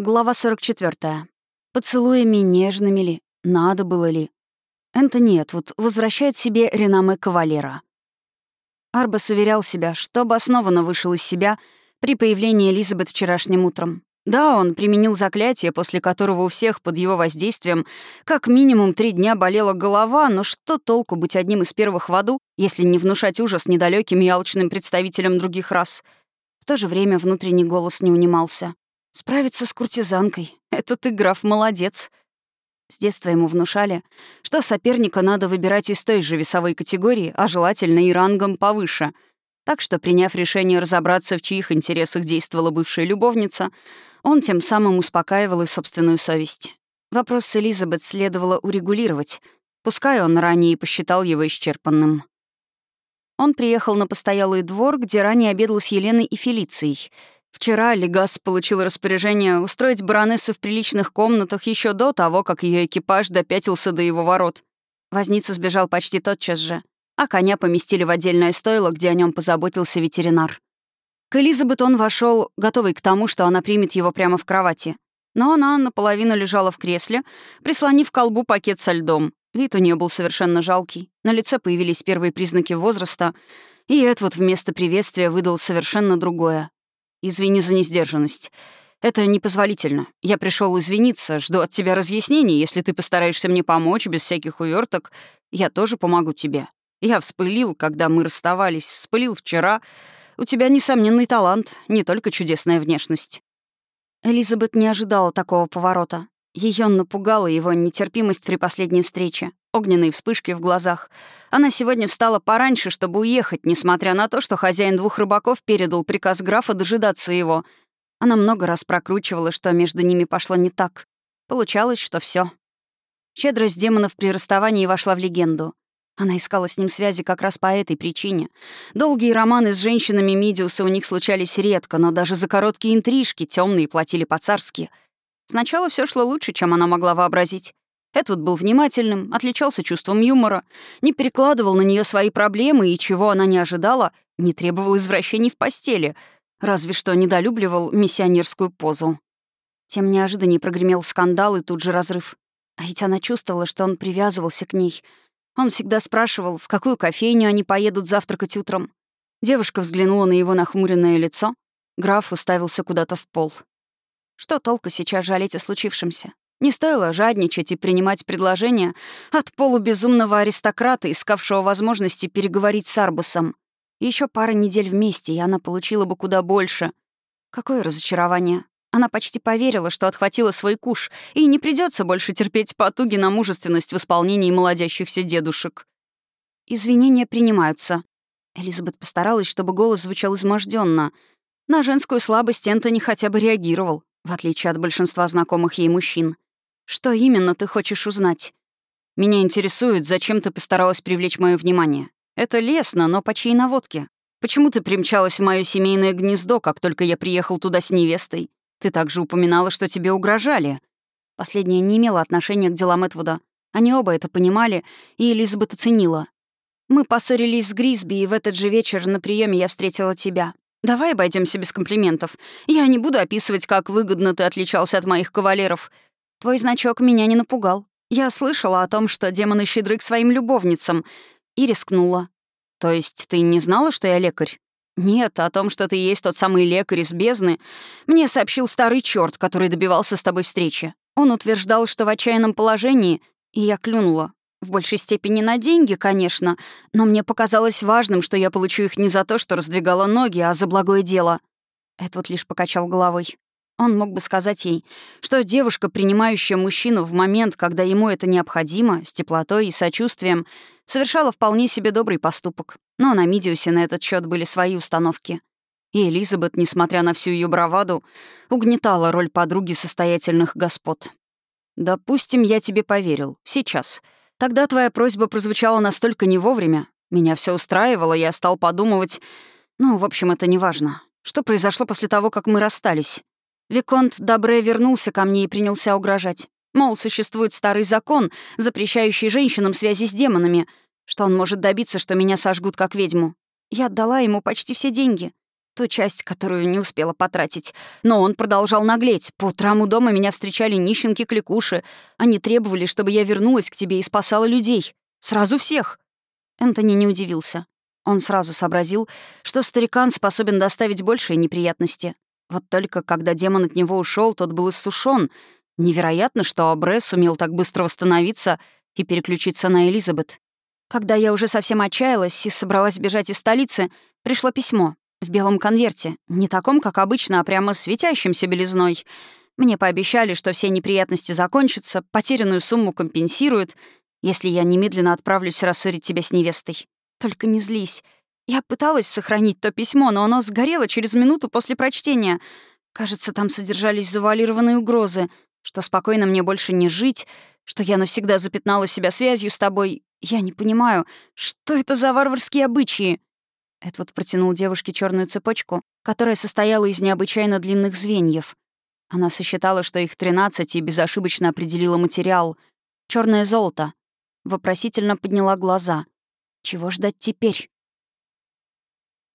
Глава 44. Поцелуями нежными ли? Надо было ли? Энтони Этвуд возвращает себе реноме кавалера. Арбас уверял себя, что обоснованно вышел из себя при появлении Элизабет вчерашним утром. Да, он применил заклятие, после которого у всех под его воздействием как минимум три дня болела голова, но что толку быть одним из первых в аду, если не внушать ужас недалеким и алчным представителям других рас? В то же время внутренний голос не унимался. Справиться с куртизанкой. Это ты, граф, молодец. С детства ему внушали, что соперника надо выбирать из той же весовой категории, а желательно и рангом повыше. Так что, приняв решение разобраться, в чьих интересах действовала бывшая любовница, он тем самым успокаивал и собственную совесть. Вопрос с Элизабет следовало урегулировать, пускай он ранее и посчитал его исчерпанным. Он приехал на постоялый двор, где ранее обедал с Еленой и Фелицией — Вчера Легас получил распоряжение устроить баронессу в приличных комнатах еще до того, как ее экипаж допятился до его ворот. Возница сбежал почти тотчас же, а коня поместили в отдельное стойло, где о нем позаботился ветеринар. К Элизабет он вошел, готовый к тому, что она примет его прямо в кровати. Но она наполовину лежала в кресле, прислонив к колбу пакет со льдом. Вид у нее был совершенно жалкий. На лице появились первые признаки возраста, и Эдвуд вместо приветствия выдал совершенно другое Извини за несдержанность. Это непозволительно. Я пришел извиниться, жду от тебя разъяснений. Если ты постараешься мне помочь без всяких уверток, я тоже помогу тебе. Я вспылил, когда мы расставались, вспылил вчера. У тебя несомненный талант, не только чудесная внешность». Элизабет не ожидала такого поворота. Ее напугала его нетерпимость при последней встрече огненные вспышки в глазах. Она сегодня встала пораньше, чтобы уехать, несмотря на то, что хозяин двух рыбаков передал приказ графа дожидаться его. Она много раз прокручивала, что между ними пошло не так. Получалось, что все. Щедрость демонов при расставании вошла в легенду. Она искала с ним связи как раз по этой причине. Долгие романы с женщинами Мидиуса у них случались редко, но даже за короткие интрижки темные платили по-царски. Сначала все шло лучше, чем она могла вообразить. Эдвуд был внимательным, отличался чувством юмора, не перекладывал на нее свои проблемы и, чего она не ожидала, не требовал извращений в постели, разве что недолюбливал миссионерскую позу. Тем неожиданнее прогремел скандал и тут же разрыв. А ведь она чувствовала, что он привязывался к ней. Он всегда спрашивал, в какую кофейню они поедут завтракать утром. Девушка взглянула на его нахмуренное лицо. Граф уставился куда-то в пол. Что толку сейчас жалеть о случившемся? Не стоило жадничать и принимать предложения от полубезумного аристократа, искавшего возможности переговорить с Арбусом. Еще пара недель вместе, и она получила бы куда больше. Какое разочарование. Она почти поверила, что отхватила свой куш, и не придется больше терпеть потуги на мужественность в исполнении молодящихся дедушек. Извинения принимаются. Элизабет постаралась, чтобы голос звучал изможденно. На женскую слабость Энтони хотя бы реагировал, в отличие от большинства знакомых ей мужчин. «Что именно ты хочешь узнать?» «Меня интересует, зачем ты постаралась привлечь мое внимание. Это лестно, но по чьей наводке? Почему ты примчалась в мое семейное гнездо, как только я приехал туда с невестой? Ты также упоминала, что тебе угрожали». Последнее не имело отношения к делам Этвуда. Они оба это понимали, и Элизабет оценила. «Мы поссорились с Грисби, и в этот же вечер на приеме я встретила тебя. Давай обойдемся без комплиментов. Я не буду описывать, как выгодно ты отличался от моих кавалеров. Твой значок меня не напугал. Я слышала о том, что демоны щедры к своим любовницам, и рискнула. То есть ты не знала, что я лекарь? Нет, о том, что ты есть тот самый лекарь из бездны, мне сообщил старый черт, который добивался с тобой встречи. Он утверждал, что в отчаянном положении, и я клюнула. В большей степени на деньги, конечно, но мне показалось важным, что я получу их не за то, что раздвигала ноги, а за благое дело. Этот лишь покачал головой. Он мог бы сказать ей, что девушка, принимающая мужчину в момент, когда ему это необходимо, с теплотой и сочувствием, совершала вполне себе добрый поступок. Но на Мидиусе на этот счет были свои установки. И Элизабет, несмотря на всю ее браваду, угнетала роль подруги состоятельных господ. «Допустим, я тебе поверил. Сейчас. Тогда твоя просьба прозвучала настолько не вовремя. Меня все устраивало, я стал подумывать... Ну, в общем, это не важно. Что произошло после того, как мы расстались? Виконт Добре вернулся ко мне и принялся угрожать. Мол, существует старый закон, запрещающий женщинам связи с демонами, что он может добиться, что меня сожгут как ведьму. Я отдала ему почти все деньги. Ту часть, которую не успела потратить. Но он продолжал наглеть. По утрам у дома меня встречали нищенки-кликуши. Они требовали, чтобы я вернулась к тебе и спасала людей. Сразу всех. Энтони не удивился. Он сразу сообразил, что старикан способен доставить большие неприятности. Вот только когда демон от него ушел, тот был иссушен. Невероятно, что Абре сумел так быстро восстановиться и переключиться на Элизабет. Когда я уже совсем отчаялась и собралась бежать из столицы, пришло письмо. В белом конверте. Не таком, как обычно, а прямо светящимся белизной. Мне пообещали, что все неприятности закончатся, потерянную сумму компенсируют, если я немедленно отправлюсь рассорить тебя с невестой. Только не злись. Я пыталась сохранить то письмо, но оно сгорело через минуту после прочтения. Кажется, там содержались завуалированные угрозы, что спокойно мне больше не жить, что я навсегда запятнала себя связью с тобой. Я не понимаю, что это за варварские обычаи?» Эдвард протянул девушке черную цепочку, которая состояла из необычайно длинных звеньев. Она сосчитала, что их тринадцать, и безошибочно определила материал. черное золото. Вопросительно подняла глаза. «Чего ждать теперь?»